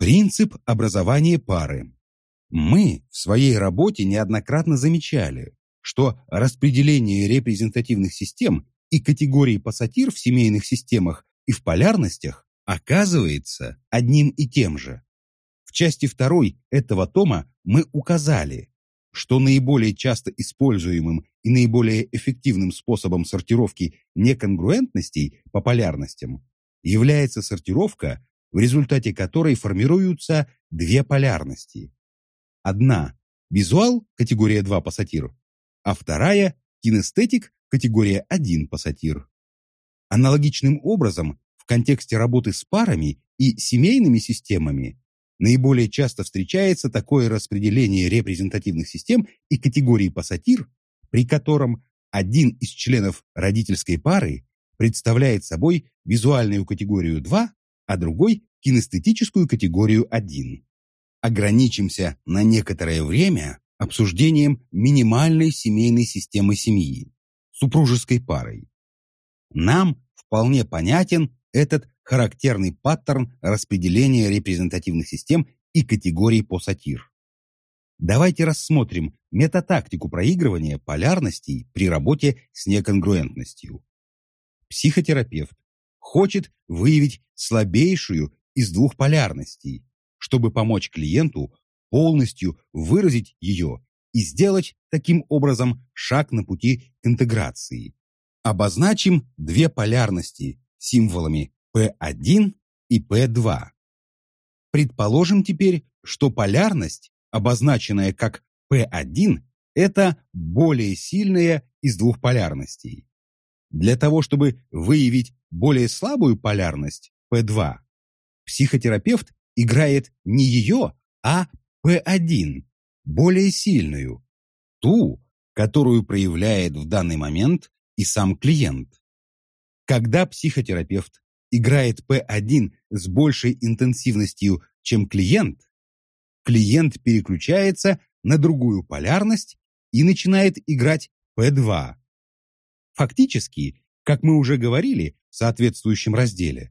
Принцип образования пары. Мы в своей работе неоднократно замечали, что распределение репрезентативных систем и категорий пассатир в семейных системах и в полярностях оказывается одним и тем же. В части второй этого тома мы указали, что наиболее часто используемым и наиболее эффективным способом сортировки неконгруентностей по полярностям является сортировка, в результате которой формируются две полярности. Одна – визуал, категория 2 пассатир, а вторая – кинестетик, категория 1 пассатир. Аналогичным образом, в контексте работы с парами и семейными системами наиболее часто встречается такое распределение репрезентативных систем и категорий пассатир, при котором один из членов родительской пары представляет собой визуальную категорию 2, а другой – кинестетическую категорию 1. Ограничимся на некоторое время обсуждением минимальной семейной системы семьи, супружеской парой. Нам вполне понятен этот характерный паттерн распределения репрезентативных систем и категорий по сатир. Давайте рассмотрим метатактику проигрывания полярностей при работе с неконгруентностью. Психотерапевт хочет выявить слабейшую из двух полярностей, чтобы помочь клиенту полностью выразить ее и сделать таким образом шаг на пути к интеграции. Обозначим две полярности символами P1 и P2. Предположим теперь, что полярность, обозначенная как P1, это более сильная из двух полярностей. Для того, чтобы выявить более слабую полярность P2, психотерапевт играет не ее, а P1, более сильную, ту, которую проявляет в данный момент и сам клиент. Когда психотерапевт играет P1 с большей интенсивностью, чем клиент, клиент переключается на другую полярность и начинает играть P2. Фактически, как мы уже говорили в соответствующем разделе,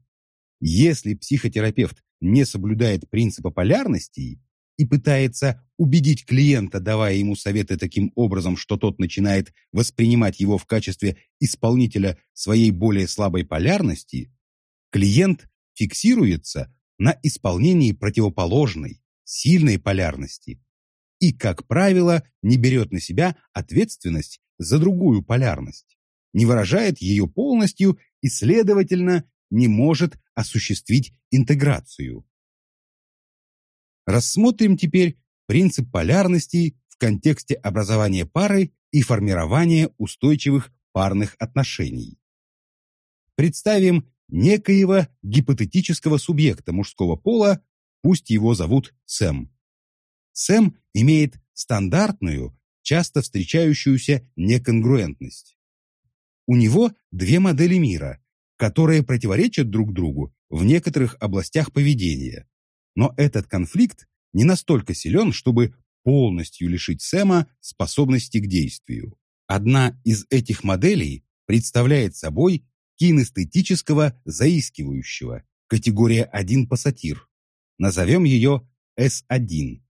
если психотерапевт не соблюдает принципа полярностей и пытается убедить клиента, давая ему советы таким образом, что тот начинает воспринимать его в качестве исполнителя своей более слабой полярности, клиент фиксируется на исполнении противоположной, сильной полярности и, как правило, не берет на себя ответственность за другую полярность, не выражает ее полностью и, следовательно, не может осуществить интеграцию. Рассмотрим теперь принцип полярностей в контексте образования пары и формирования устойчивых парных отношений. Представим некоего гипотетического субъекта мужского пола, пусть его зовут Сэм. Сэм имеет стандартную, часто встречающуюся неконгруентность. У него две модели мира, которые противоречат друг другу в некоторых областях поведения. Но этот конфликт не настолько силен, чтобы полностью лишить Сэма способности к действию. Одна из этих моделей представляет собой кинестетического заискивающего, категория 1 пассатир. Назовем ее S1.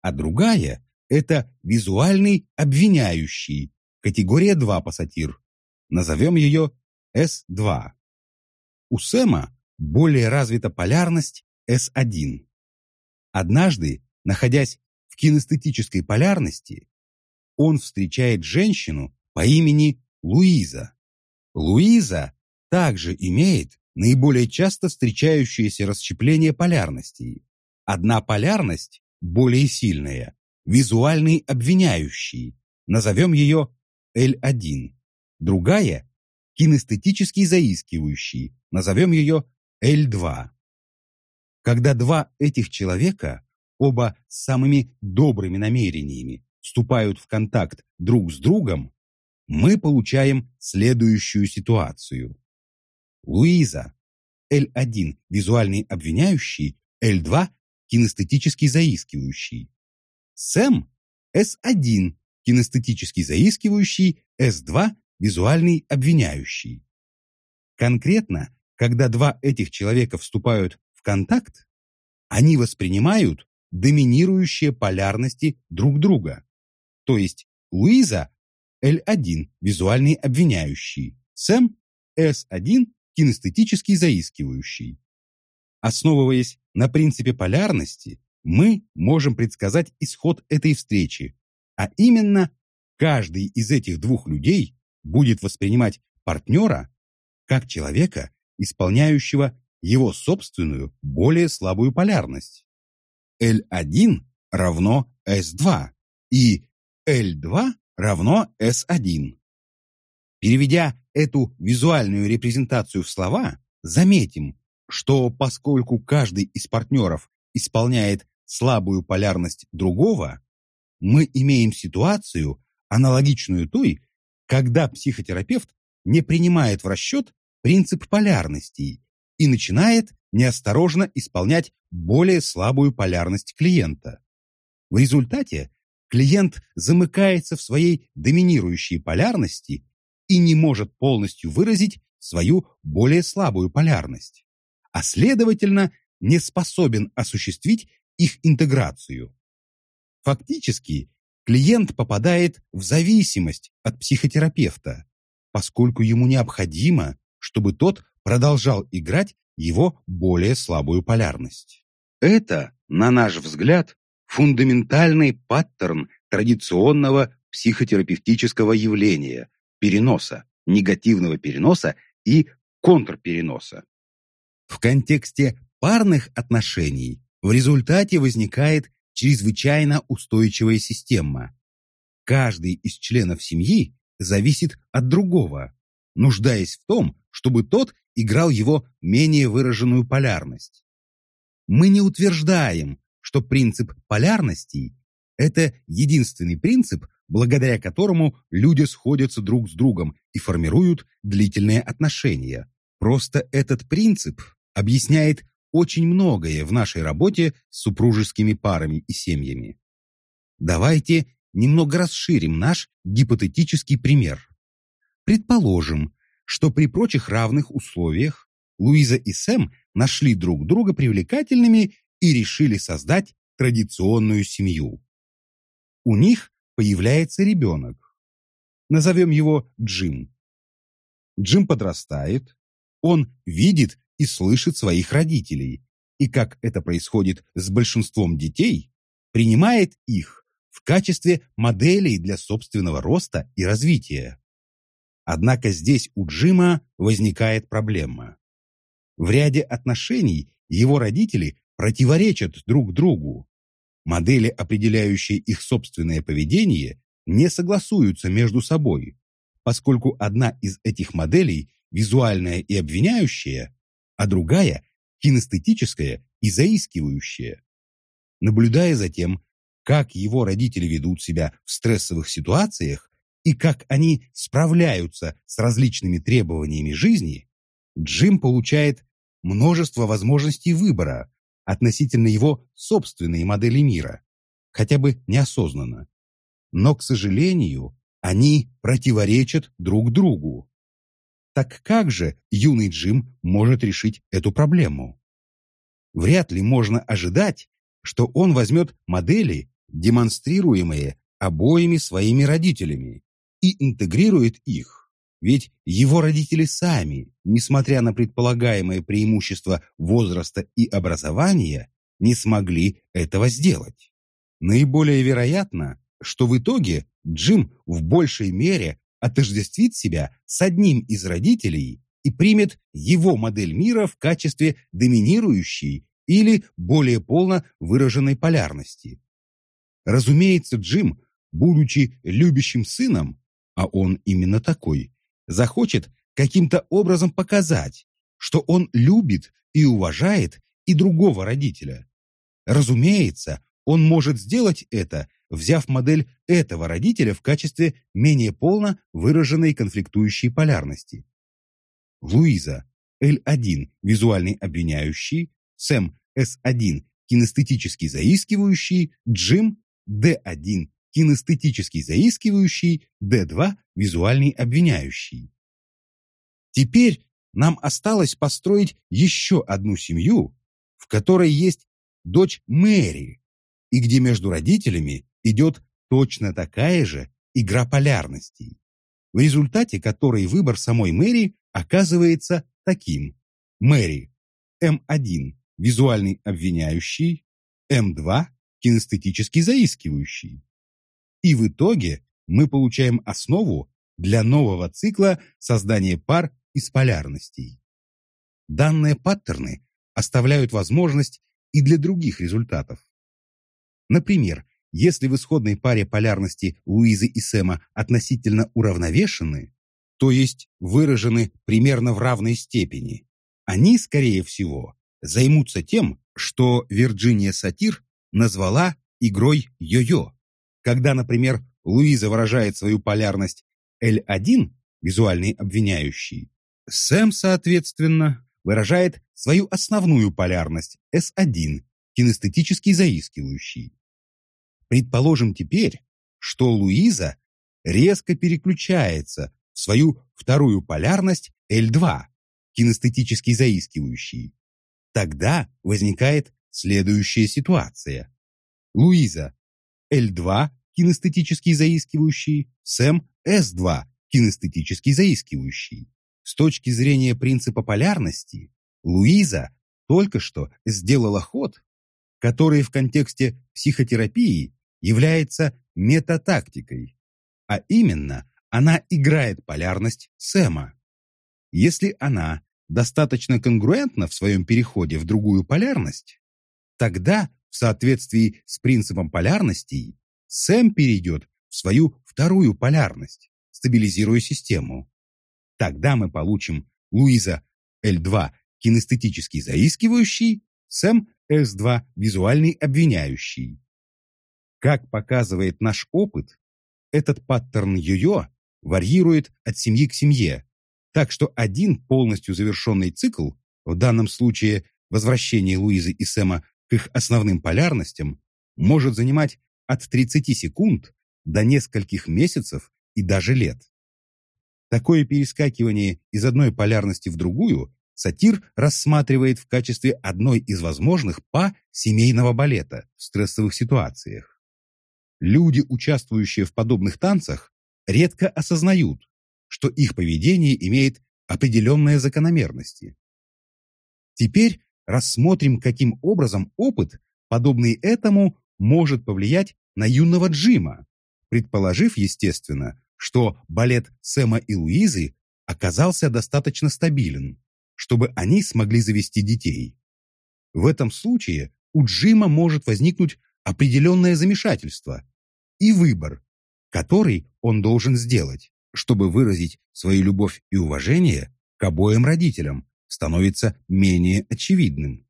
А другая – это визуальный обвиняющий, категория 2 пассатир. Назовем ее S2. У Сэма более развита полярность S1. Однажды, находясь в кинестетической полярности, он встречает женщину по имени Луиза. Луиза также имеет наиболее часто встречающееся расщепление полярностей. Одна полярность, более сильная, визуальный обвиняющий, назовем ее L1. Другая – кинестетический заискивающий, назовем ее L2. Когда два этих человека, оба с самыми добрыми намерениями, вступают в контакт друг с другом, мы получаем следующую ситуацию. Луиза. L1 – визуальный обвиняющий, L2 – кинестетически заискивающий. Сэм – S1 – кинестетически заискивающий, S2 – визуальный обвиняющий. Конкретно, когда два этих человека вступают в контакт, Они воспринимают доминирующие полярности друг друга. То есть Луиза L1 – визуальный обвиняющий, Сэм S1 – кинестетический заискивающий. Основываясь на принципе полярности, мы можем предсказать исход этой встречи, а именно, каждый из этих двух людей будет воспринимать партнера как человека, исполняющего его собственную, более слабую полярность. L1 равно S2 и L2 равно S1. Переведя эту визуальную репрезентацию в слова, заметим, что поскольку каждый из партнеров исполняет слабую полярность другого, мы имеем ситуацию, аналогичную той, когда психотерапевт не принимает в расчет принцип полярностей и начинает неосторожно исполнять более слабую полярность клиента. В результате клиент замыкается в своей доминирующей полярности и не может полностью выразить свою более слабую полярность, а следовательно не способен осуществить их интеграцию. Фактически, клиент попадает в зависимость от психотерапевта, поскольку ему необходимо, чтобы тот продолжал играть его более слабую полярность. Это, на наш взгляд, фундаментальный паттерн традиционного психотерапевтического явления переноса, негативного переноса и контрпереноса. В контексте парных отношений в результате возникает чрезвычайно устойчивая система. Каждый из членов семьи зависит от другого, нуждаясь в том, чтобы тот играл его менее выраженную полярность. Мы не утверждаем, что принцип полярностей – это единственный принцип, благодаря которому люди сходятся друг с другом и формируют длительные отношения. Просто этот принцип объясняет очень многое в нашей работе с супружескими парами и семьями. Давайте немного расширим наш гипотетический пример. Предположим, что при прочих равных условиях Луиза и Сэм нашли друг друга привлекательными и решили создать традиционную семью. У них появляется ребенок. Назовем его Джим. Джим подрастает, он видит и слышит своих родителей, и, как это происходит с большинством детей, принимает их в качестве моделей для собственного роста и развития. Однако здесь у Джима возникает проблема. В ряде отношений его родители противоречат друг другу. Модели, определяющие их собственное поведение, не согласуются между собой, поскольку одна из этих моделей, визуальная и обвиняющая, а другая – кинестетическая и заискивающая. Наблюдая за тем, как его родители ведут себя в стрессовых ситуациях и как они справляются с различными требованиями жизни, Джим получает множество возможностей выбора относительно его собственной модели мира, хотя бы неосознанно. Но, к сожалению, они противоречат друг другу. Так как же юный Джим может решить эту проблему? Вряд ли можно ожидать, что он возьмет модели, демонстрируемые обоими своими родителями, и интегрирует их. Ведь его родители сами, несмотря на предполагаемое преимущество возраста и образования, не смогли этого сделать. Наиболее вероятно, что в итоге Джим в большей мере отождествит себя с одним из родителей и примет его модель мира в качестве доминирующей или более полно выраженной полярности. Разумеется, Джим, будучи любящим сыном, а он именно такой, захочет каким-то образом показать, что он любит и уважает и другого родителя. Разумеется, он может сделать это, взяв модель этого родителя в качестве менее полно выраженной конфликтующей полярности. Луиза L1 – визуальный обвиняющий, Сэм S1 – кинестетически заискивающий, Джим D1 – кинестетически заискивающий, D2 – визуальный обвиняющий. Теперь нам осталось построить еще одну семью, в которой есть дочь Мэри, и где между родителями идет точно такая же игра полярностей, в результате которой выбор самой Мэри оказывается таким. Мэри М1 – визуальный обвиняющий, М2 – кинестетически заискивающий. И в итоге мы получаем основу для нового цикла создания пар из полярностей. Данные паттерны оставляют возможность и для других результатов. Например, если в исходной паре полярности Луизы и Сэма относительно уравновешены, то есть выражены примерно в равной степени, они, скорее всего, займутся тем, что Вирджиния Сатир назвала игрой йо-йо. Когда, например, Луиза выражает свою полярность L1, визуальный обвиняющий, Сэм, соответственно, выражает свою основную полярность S1, кинестетически заискивающий. Предположим теперь, что Луиза резко переключается в свою вторую полярность L2, кинестетически заискивающий. Тогда возникает следующая ситуация. Луиза L2, кинестетически заискивающий, Сэм S2, кинестетически заискивающий. С точки зрения принципа полярности, Луиза только что сделала ход, который в контексте психотерапии является метатактикой, а именно она играет полярность Сэма. Если она достаточно конгруентна в своем переходе в другую полярность, тогда в соответствии с принципом полярностей Сэм перейдет в свою вторую полярность, стабилизируя систему. Тогда мы получим Луиза L2 кинестетически заискивающий, Сэм S2 визуальный обвиняющий. Как показывает наш опыт, этот паттерн йо-йо варьирует от семьи к семье, так что один полностью завершенный цикл, в данном случае возвращение Луизы и Сэма к их основным полярностям, может занимать от 30 секунд до нескольких месяцев и даже лет. Такое перескакивание из одной полярности в другую сатир рассматривает в качестве одной из возможных па семейного балета в стрессовых ситуациях. Люди, участвующие в подобных танцах, редко осознают, что их поведение имеет определенные закономерности. Теперь рассмотрим, каким образом опыт, подобный этому, может повлиять на юного Джима, предположив, естественно, что балет Сэма и Луизы оказался достаточно стабилен, чтобы они смогли завести детей. В этом случае у Джима может возникнуть определенное замешательство и выбор, который он должен сделать, чтобы выразить свою любовь и уважение к обоим родителям, становится менее очевидным.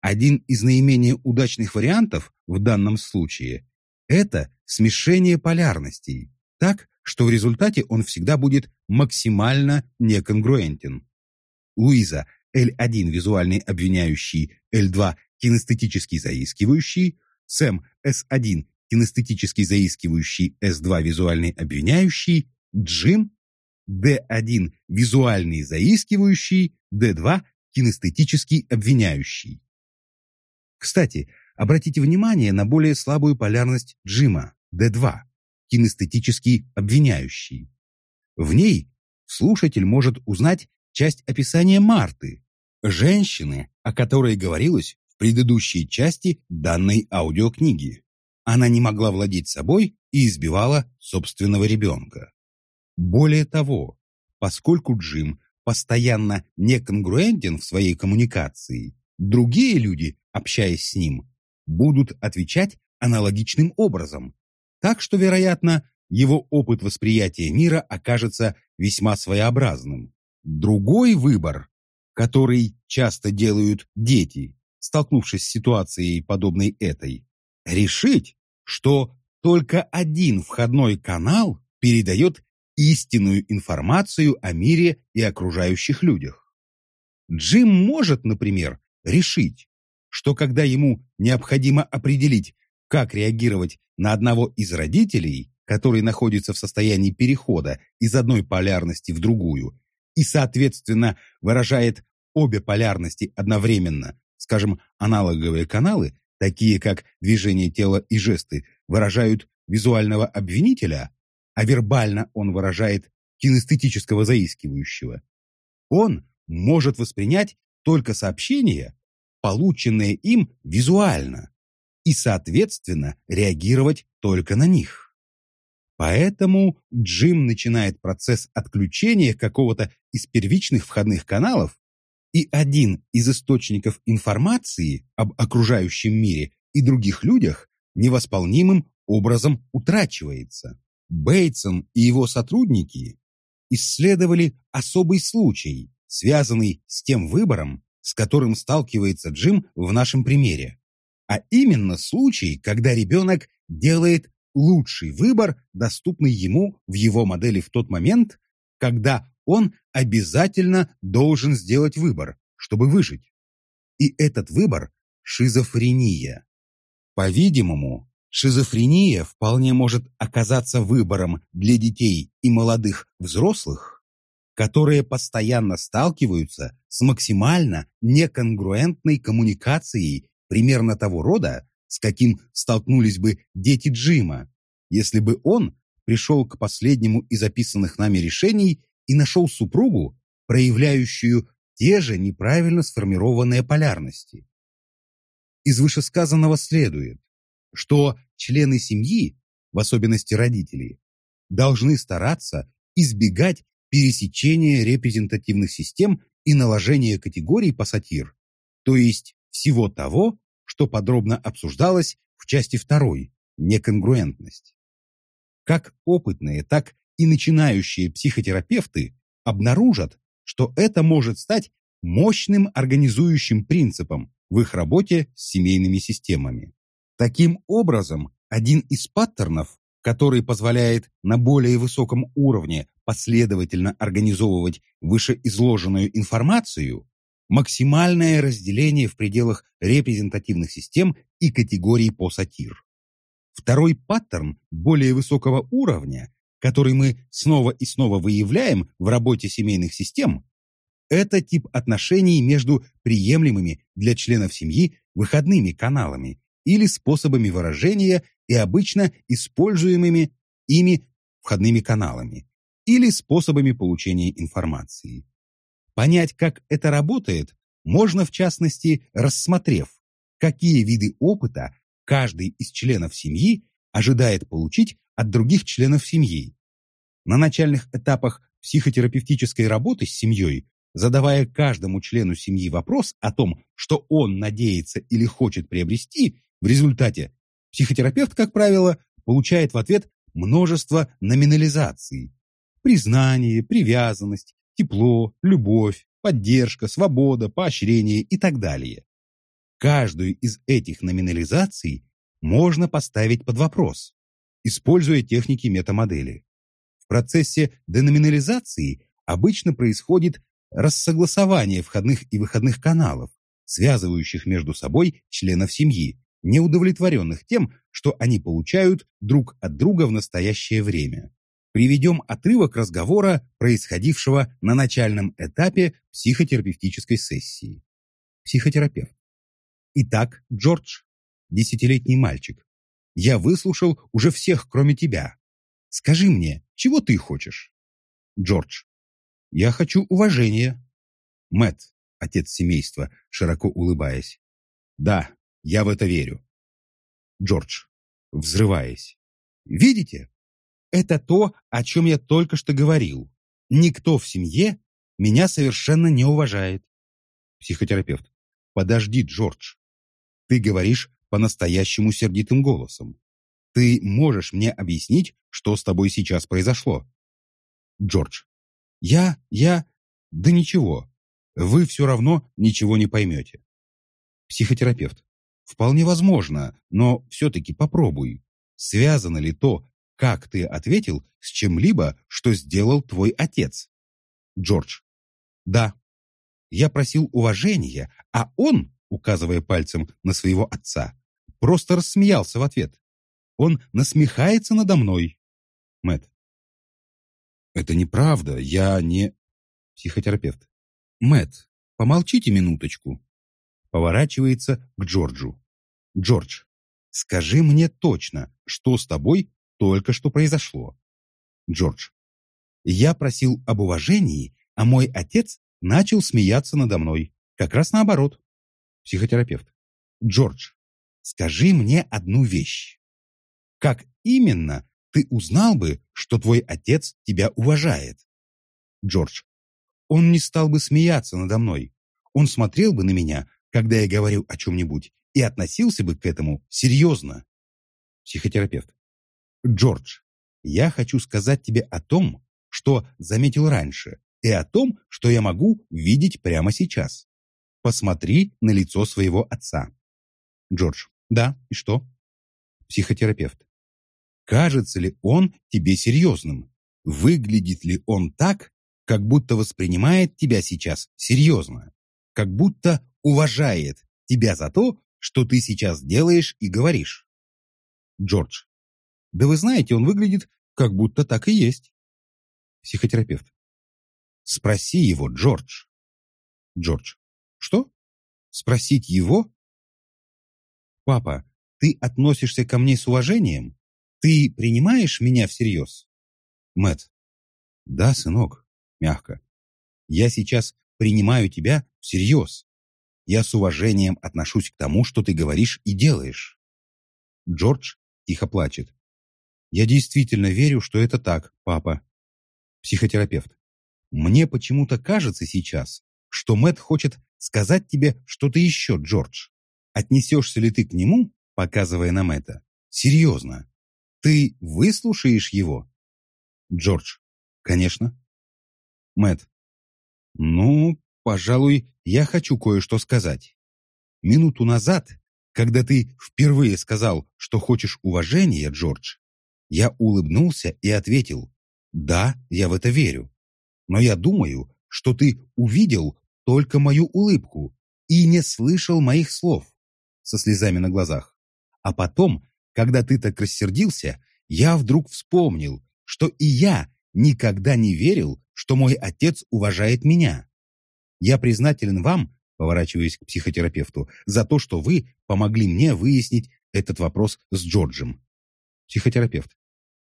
Один из наименее удачных вариантов в данном случае – это смешение полярностей, так, что в результате он всегда будет максимально неконгруентен. Луиза L1 визуальный обвиняющий, L2 кинестетически заискивающий, Сэм S1 кинестетически заискивающий, S2 визуальный обвиняющий, Джим D1 визуальный заискивающий, D2 кинестетически обвиняющий. Кстати, обратите внимание на более слабую полярность Джима, D2 кинестетически обвиняющий. В ней слушатель может узнать часть описания Марты, женщины, о которой говорилось в предыдущей части данной аудиокниги. Она не могла владеть собой и избивала собственного ребенка. Более того, поскольку Джим постоянно неконгруентен в своей коммуникации, другие люди, общаясь с ним, будут отвечать аналогичным образом, так что, вероятно, его опыт восприятия мира окажется весьма своеобразным. Другой выбор, который часто делают дети, столкнувшись с ситуацией, подобной этой, решить, что только один входной канал передает истинную информацию о мире и окружающих людях. Джим может, например, решить, что когда ему необходимо определить, как реагировать на одного из родителей, который находится в состоянии перехода из одной полярности в другую и, соответственно, выражает обе полярности одновременно, скажем, аналоговые каналы, такие как движение тела и жесты, выражают визуального обвинителя, а вербально он выражает кинестетического заискивающего, он может воспринять только сообщения, полученные им визуально, и, соответственно, реагировать только на них. Поэтому Джим начинает процесс отключения какого-то из первичных входных каналов, и один из источников информации об окружающем мире и других людях невосполнимым образом утрачивается. Бейтсон и его сотрудники исследовали особый случай, связанный с тем выбором, с которым сталкивается Джим в нашем примере. А именно случай, когда ребенок делает лучший выбор, доступный ему в его модели в тот момент, когда он обязательно должен сделать выбор, чтобы выжить. И этот выбор – шизофрения. По-видимому, Шизофрения вполне может оказаться выбором для детей и молодых взрослых, которые постоянно сталкиваются с максимально неконгруентной коммуникацией примерно того рода, с каким столкнулись бы дети Джима, если бы он пришел к последнему из описанных нами решений и нашел супругу, проявляющую те же неправильно сформированные полярности. Из вышесказанного следует, что члены семьи, в особенности родители, должны стараться избегать пересечения репрезентативных систем и наложения категорий по сатир, то есть всего того, что подробно обсуждалось в части второй неконгруентность. Как опытные, так и начинающие психотерапевты обнаружат, что это может стать мощным организующим принципом в их работе с семейными системами. Таким образом, один из паттернов, который позволяет на более высоком уровне последовательно организовывать вышеизложенную информацию, максимальное разделение в пределах репрезентативных систем и категорий по сатир. Второй паттерн более высокого уровня, который мы снова и снова выявляем в работе семейных систем, это тип отношений между приемлемыми для членов семьи выходными каналами или способами выражения и обычно используемыми ими входными каналами или способами получения информации. Понять, как это работает, можно в частности, рассмотрев, какие виды опыта каждый из членов семьи ожидает получить от других членов семьи. На начальных этапах психотерапевтической работы с семьей задавая каждому члену семьи вопрос о том, что он надеется или хочет приобрести, в результате психотерапевт, как правило, получает в ответ множество номинализаций. Признание, привязанность, тепло, любовь, поддержка, свобода, поощрение и так далее. Каждую из этих номинализаций можно поставить под вопрос, используя техники метамодели. В процессе деноминализации обычно происходит рассогласование входных и выходных каналов, связывающих между собой членов семьи, неудовлетворенных тем, что они получают друг от друга в настоящее время. Приведем отрывок разговора, происходившего на начальном этапе психотерапевтической сессии. Психотерапевт. Итак, Джордж, десятилетний мальчик, я выслушал уже всех, кроме тебя. Скажи мне, чего ты хочешь? Джордж. Я хочу уважения. Мэт, отец семейства, широко улыбаясь. Да, я в это верю. Джордж, взрываясь. Видите? Это то, о чем я только что говорил. Никто в семье меня совершенно не уважает. Психотерапевт. Подожди, Джордж. Ты говоришь по-настоящему сердитым голосом. Ты можешь мне объяснить, что с тобой сейчас произошло? Джордж. Я, я... Да ничего. Вы все равно ничего не поймете. Психотерапевт. Вполне возможно, но все-таки попробуй. Связано ли то, как ты ответил, с чем-либо, что сделал твой отец? Джордж. Да. Я просил уважения, а он, указывая пальцем на своего отца, просто рассмеялся в ответ. Он насмехается надо мной. Мэт. Это неправда, я не... Психотерапевт. Мэт, помолчите минуточку. Поворачивается к Джорджу. Джордж, скажи мне точно, что с тобой только что произошло. Джордж, я просил об уважении, а мой отец начал смеяться надо мной. Как раз наоборот. Психотерапевт. Джордж, скажи мне одну вещь. Как именно ты узнал бы, что твой отец тебя уважает? Джордж. Он не стал бы смеяться надо мной. Он смотрел бы на меня, когда я говорю о чем-нибудь, и относился бы к этому серьезно. Психотерапевт. Джордж, я хочу сказать тебе о том, что заметил раньше, и о том, что я могу видеть прямо сейчас. Посмотри на лицо своего отца. Джордж. Да, и что? Психотерапевт. Кажется ли он тебе серьезным? Выглядит ли он так, как будто воспринимает тебя сейчас серьезно? Как будто уважает тебя за то, что ты сейчас делаешь и говоришь? Джордж. Да вы знаете, он выглядит, как будто так и есть. Психотерапевт. Спроси его, Джордж. Джордж. Что? Спросить его? Папа, ты относишься ко мне с уважением? Ты принимаешь меня всерьез? Мэт. Да, сынок, мягко. Я сейчас принимаю тебя всерьез. Я с уважением отношусь к тому, что ты говоришь и делаешь. Джордж тихо плачет. Я действительно верю, что это так, папа. Психотерапевт. Мне почему-то кажется сейчас, что Мэт хочет сказать тебе что-то еще, Джордж. Отнесешься ли ты к нему, показывая нам это? Серьезно. Ты выслушаешь его? Джордж. Конечно. Мэт. Ну, пожалуй, я хочу кое-что сказать. Минуту назад, когда ты впервые сказал, что хочешь уважения, Джордж, я улыбнулся и ответил, да, я в это верю. Но я думаю, что ты увидел только мою улыбку и не слышал моих слов со слезами на глазах. А потом, когда ты так рассердился, я вдруг вспомнил, что и я никогда не верил, что мой отец уважает меня. Я признателен вам, поворачиваясь к психотерапевту, за то, что вы помогли мне выяснить этот вопрос с Джорджем. Психотерапевт.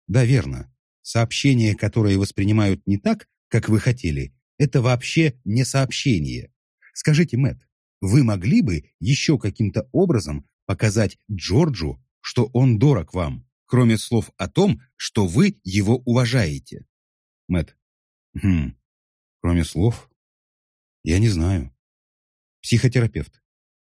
Да, верно. Сообщения, которые воспринимают не так, как вы хотели, это вообще не сообщение. Скажите, Мэтт, вы могли бы еще каким-то образом показать Джорджу, что он дорог вам, кроме слов о том, что вы его уважаете? Мэтт. Хм. Кроме слов? Я не знаю. Психотерапевт.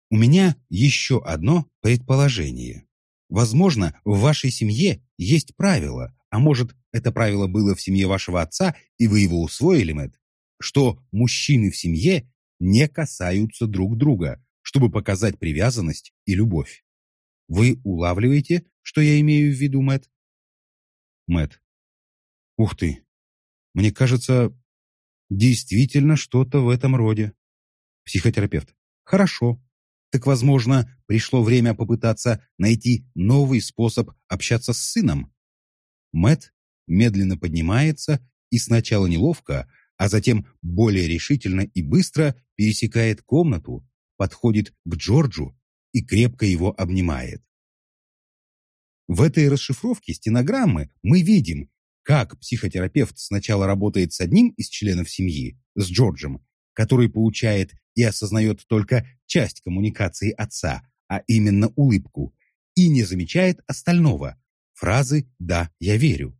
У меня еще одно предположение. Возможно, в вашей семье есть правило, а может, это правило было в семье вашего отца, и вы его усвоили, Мэтт, что мужчины в семье не касаются друг друга, чтобы показать привязанность и любовь. Вы улавливаете, что я имею в виду, Мэтт? Мэтт. Ух ты. Мне кажется, действительно что-то в этом роде. Психотерапевт. Хорошо. Так, возможно, пришло время попытаться найти новый способ общаться с сыном? Мэт медленно поднимается и сначала неловко, а затем более решительно и быстро пересекает комнату, подходит к Джорджу и крепко его обнимает. В этой расшифровке стенограммы мы видим, как психотерапевт сначала работает с одним из членов семьи, с Джорджем, который получает и осознает только часть коммуникации отца, а именно улыбку, и не замечает остального, фразы «да, я верю».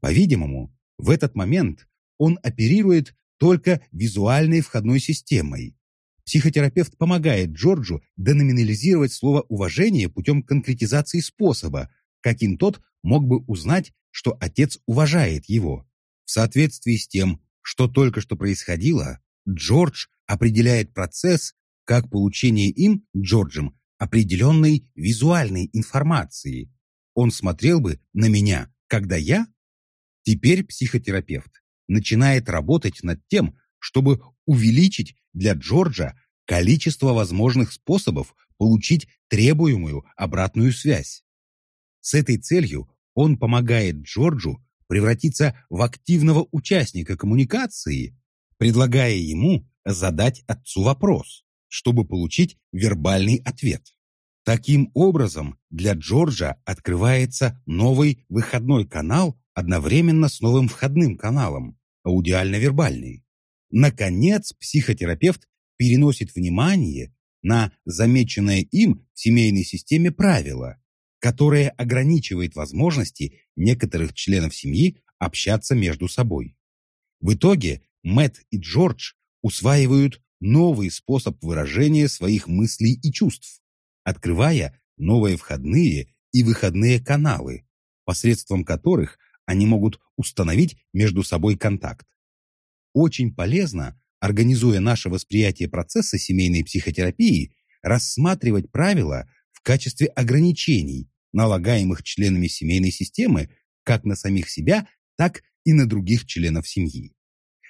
По-видимому, в этот момент он оперирует только визуальной входной системой. Психотерапевт помогает Джорджу деноминализировать слово «уважение» путем конкретизации способа, каким тот мог бы узнать, что отец уважает его. В соответствии с тем, что только что происходило, Джордж определяет процесс как получение им, Джорджем, определенной визуальной информации, он смотрел бы на меня, когда я? Теперь психотерапевт начинает работать над тем, чтобы увеличить для Джорджа количество возможных способов получить требуемую обратную связь. С этой целью он помогает Джорджу превратиться в активного участника коммуникации, предлагая ему задать отцу вопрос, чтобы получить вербальный ответ. Таким образом, для Джорджа открывается новый выходной канал одновременно с новым входным каналом, аудиально-вербальный. Наконец, психотерапевт переносит внимание на замеченное им в семейной системе правило, которое ограничивает возможности некоторых членов семьи общаться между собой. В итоге Мэтт и Джордж усваивают новый способ выражения своих мыслей и чувств, открывая новые входные и выходные каналы, посредством которых они могут установить между собой контакт. Очень полезно, организуя наше восприятие процесса семейной психотерапии, рассматривать правила в качестве ограничений, налагаемых членами семейной системы как на самих себя, так и на других членов семьи.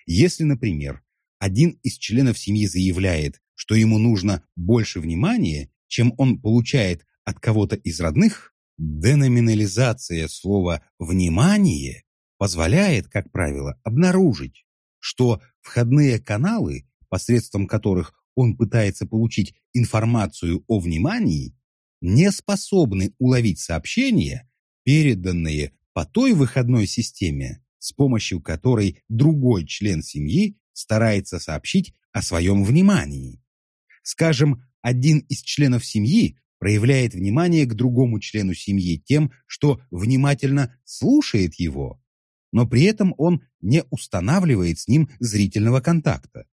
Если, например, один из членов семьи заявляет, что ему нужно больше внимания, чем он получает от кого-то из родных, деноминализация слова «внимание» позволяет, как правило, обнаружить, что входные каналы, посредством которых он пытается получить информацию о внимании, не способны уловить сообщения, переданные по той выходной системе, с помощью которой другой член семьи старается сообщить о своем внимании. Скажем, один из членов семьи проявляет внимание к другому члену семьи тем, что внимательно слушает его, но при этом он не устанавливает с ним зрительного контакта.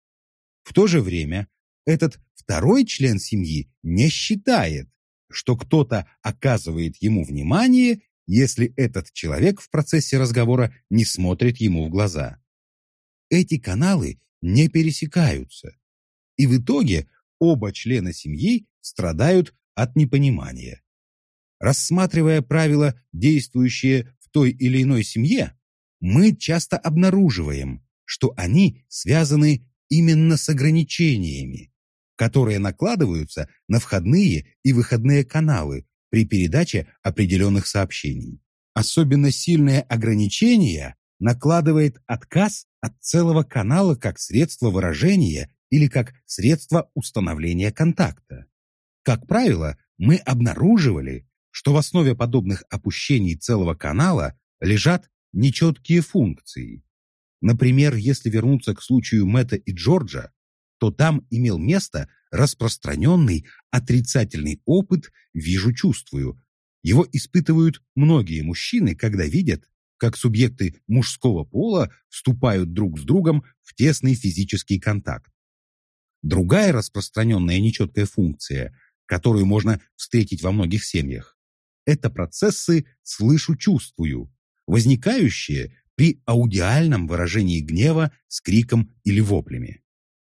В то же время этот второй член семьи не считает, что кто-то оказывает ему внимание, если этот человек в процессе разговора не смотрит ему в глаза эти каналы не пересекаются, и в итоге оба члена семьи страдают от непонимания. Рассматривая правила, действующие в той или иной семье, мы часто обнаруживаем, что они связаны именно с ограничениями, которые накладываются на входные и выходные каналы при передаче определенных сообщений. Особенно сильные ограничения накладывает отказ от целого канала как средство выражения или как средство установления контакта. Как правило, мы обнаруживали, что в основе подобных опущений целого канала лежат нечеткие функции. Например, если вернуться к случаю Мэтта и Джорджа, то там имел место распространенный отрицательный опыт «вижу-чувствую». Его испытывают многие мужчины, когда видят, как субъекты мужского пола вступают друг с другом в тесный физический контакт. Другая распространенная нечеткая функция, которую можно встретить во многих семьях, это процессы «слышу-чувствую», возникающие при аудиальном выражении гнева с криком или воплями.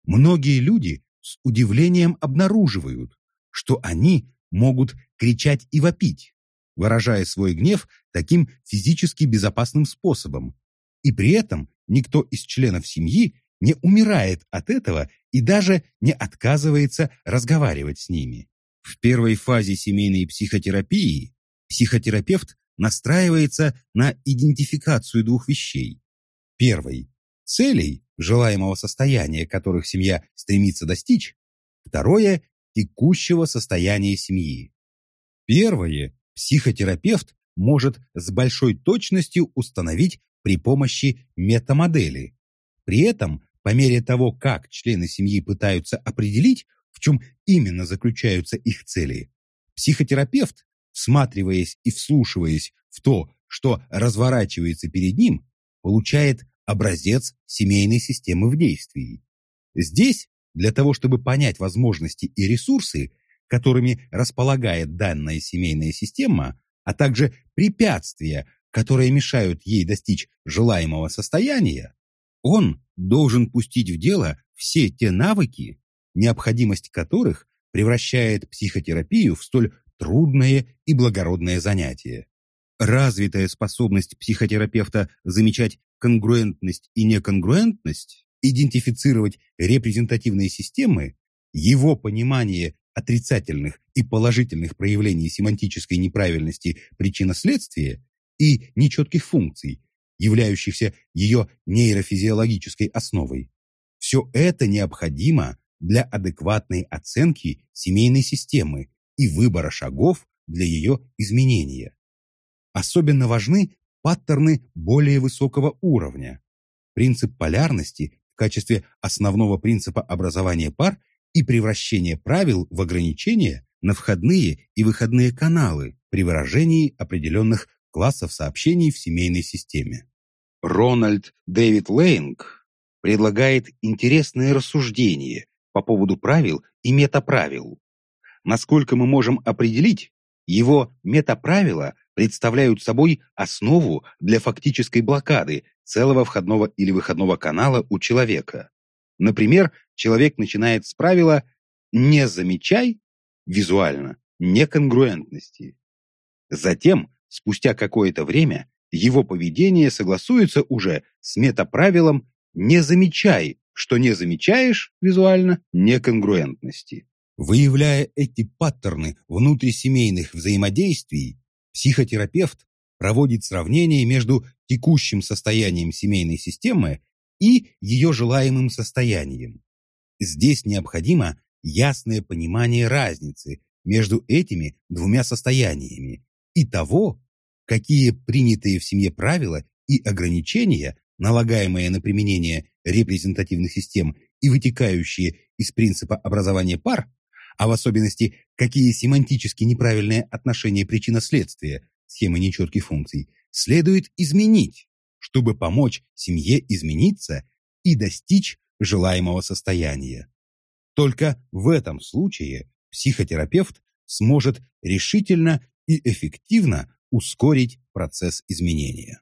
Многие люди с удивлением обнаруживают, что они могут кричать и вопить, выражая свой гнев таким физически безопасным способом. И при этом никто из членов семьи не умирает от этого и даже не отказывается разговаривать с ними. В первой фазе семейной психотерапии психотерапевт настраивается на идентификацию двух вещей. Первой – целей, желаемого состояния, которых семья стремится достичь. Второе – текущего состояния семьи. Первое психотерапевт может с большой точностью установить при помощи метамодели. При этом, по мере того, как члены семьи пытаются определить, в чем именно заключаются их цели, психотерапевт, всматриваясь и вслушиваясь в то, что разворачивается перед ним, получает образец семейной системы в действии. Здесь, для того чтобы понять возможности и ресурсы, которыми располагает данная семейная система, а также препятствия, которые мешают ей достичь желаемого состояния, он должен пустить в дело все те навыки, необходимость которых превращает психотерапию в столь трудное и благородное занятие. Развитая способность психотерапевта замечать конгруентность и неконгруентность, идентифицировать репрезентативные системы, его понимание отрицательных и положительных проявлений семантической неправильности причинно-следствия и нечетких функций, являющихся ее нейрофизиологической основой. Все это необходимо для адекватной оценки семейной системы и выбора шагов для ее изменения. Особенно важны паттерны более высокого уровня. Принцип полярности в качестве основного принципа образования пар и превращения правил в ограничения на входные и выходные каналы при выражении определенных классов сообщений в семейной системе. Рональд Дэвид Лейнг предлагает интересное рассуждение по поводу правил и метаправил. Насколько мы можем определить, его метаправила представляют собой основу для фактической блокады целого входного или выходного канала у человека. Например, человек начинает с правила «не замечай» визуально неконгруентности. Затем, спустя какое-то время, его поведение согласуется уже с метаправилом «не замечай», что не замечаешь визуально неконгруентности. Выявляя эти паттерны внутрисемейных взаимодействий, психотерапевт проводит сравнение между текущим состоянием семейной системы и ее желаемым состоянием. Здесь необходимо ясное понимание разницы между этими двумя состояниями и того, какие принятые в семье правила и ограничения, налагаемые на применение репрезентативных систем и вытекающие из принципа образования пар, а в особенности, какие семантически неправильные отношения причинно-следствия, схемы нечетких функций, следует изменить, чтобы помочь семье измениться и достичь желаемого состояния. Только в этом случае психотерапевт сможет решительно и эффективно ускорить процесс изменения.